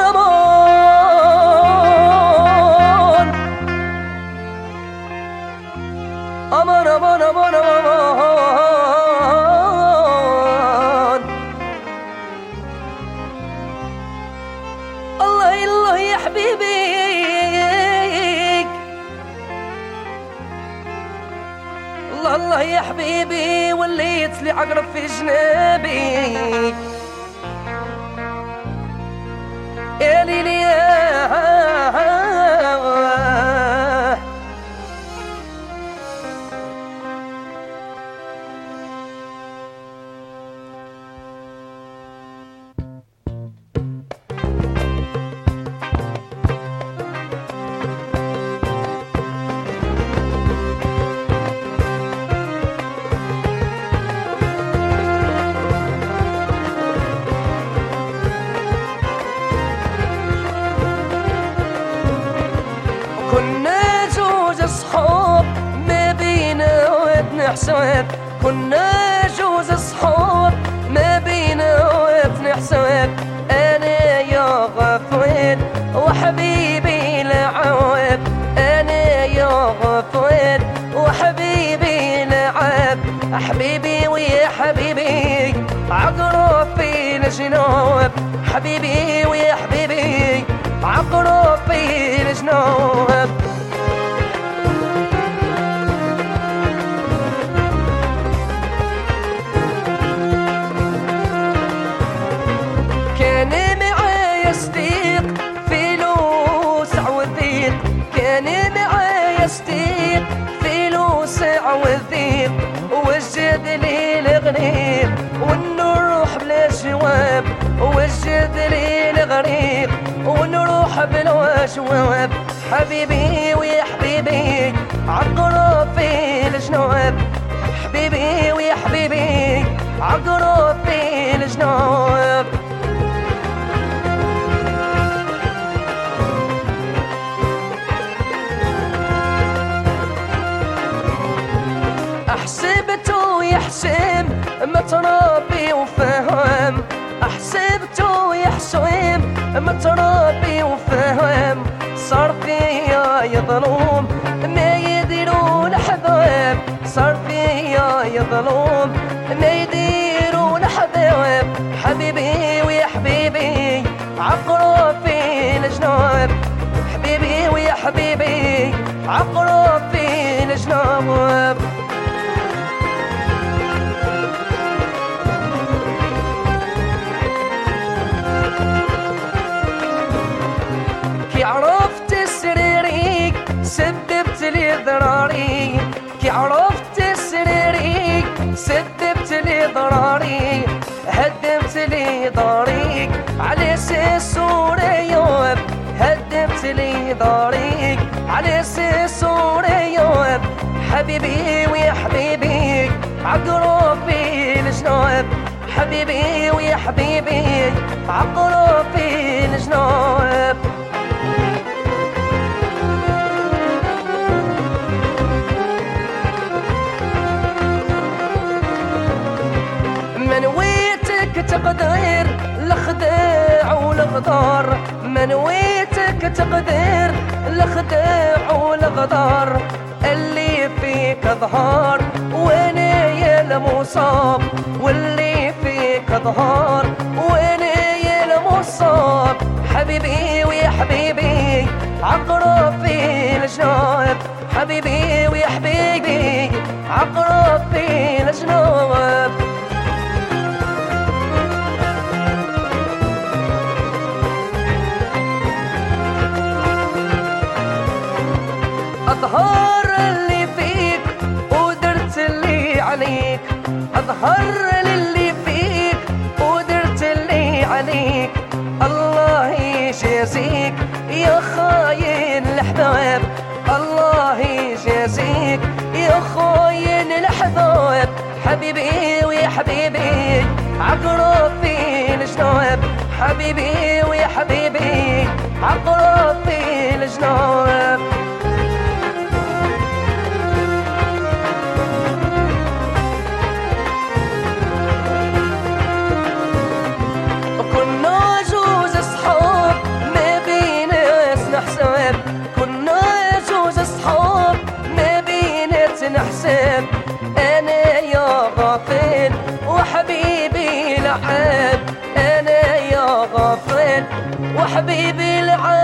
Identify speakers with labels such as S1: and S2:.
S1: أمان أمان أمان أمان أمان الله الله يا حبيبي. الله الله يا حبيبي وليت لي عقرب في جنابي. يا ليلي يا حساب كنا جوج صحاب ما بينا وابن حساب أنا يا غفوان وحبيبي العواب أنا يا غفوان وحبيبي العاب حبيبي ويا حبيبي عقرب في الجنوب حبيبي ويا حبيبي عقرب في الجنوب معايا صديق فلوس عوضيق وجد لي الغريق ونروح بلا جواب وجد لي الغريق ونروح بلا جواب. حبيبي ويا حبيبي عقرب في الجنوب. حبيبي ويا حبيبي عقرب احسبته يحسم متربي وفهم. احسبته يحسم متربي وفهم. صار فيا يظلوم ما يديرون حباب صار فيا يظلوم ما يديرون حباب حبيبي ويا حبيبي عقرب في الجنوب حبيبي ويا حبيبي عقرب في الجنوب ضراري هدمت لي ضريك على أساس يوم هدمت لي ضريك على أساس يوم حبيبي ويا حبيبي عقرب في الجنوب. حبيبي ويا حبيبي عقرب في الجنوب. والغدار منويتك تقدير الخداع والغدار اللي فيك ظهر وأنا يا المصاب واللي فيك ظهر عليك أظهر للي فيك ودرت اللي عليك. الله يجازيك يا خاين الحباب الله يجازيك يا خاين الحباب حبيبي ويا حبيبي عقرب في حبيبي غافل وحبيبي العام